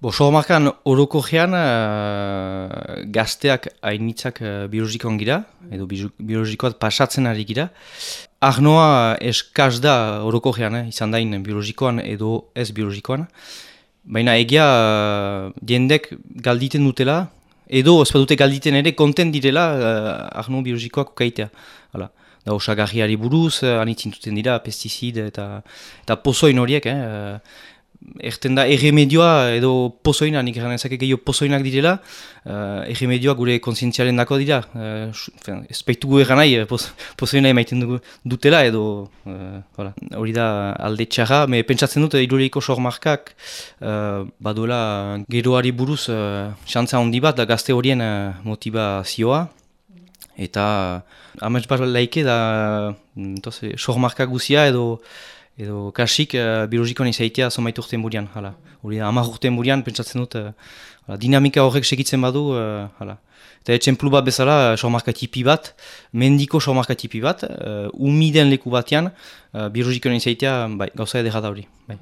Bo, sohomarkan oroko gean uh, gazteak hainitzak uh, biologikoan gira, edo biologikoat pasatzen ari gira. Arnoa eskaz da oroko gean, eh, izan dain biologikoan edo ez biologikoan. Baina egia uh, diendek galditen dutela, edo ez dute galditen ere konten direla uh, arno biologikoak ukaitea. Hala. Da osagarriari buruz, uh, anitzintuten dira, pestizid eta, eta pozoin horiek, eh, Erten da erremedioa edo pozoina, nik eran ezak gehiago pozoinak direla, uh, erremedioa gure konsientzialen dako dira. Uh, ez baitu nahi, eh, poz, pozoina emaiten dugu, dutela edo hori uh, da alde txarra. Me pentsatzen dut, irureiko sormarkak uh, badola geroari buruz uh, xantza handi bat da gazte horien uh, motivazioa. Eta uh, amets bat laike da uh, sormarkak guzia edo edo kasik uh, biologikoan izaitea zomait urtean burian, hala. Hori da, urtean burian, pentsatzen dut, uh, dinamika horrek segitzen badu, uh, hala. Eta etxen plu bat bezala, sormarka tipi bat, mendiko sormarka tipi bat, uh, umiden leku batean, uh, biologikoan izaitea, bai, gauza edera da hori, bai.